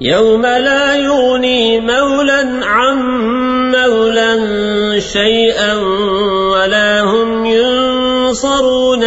يوم لا يغني مولا عن مولا شيئا ولا هم ينصرون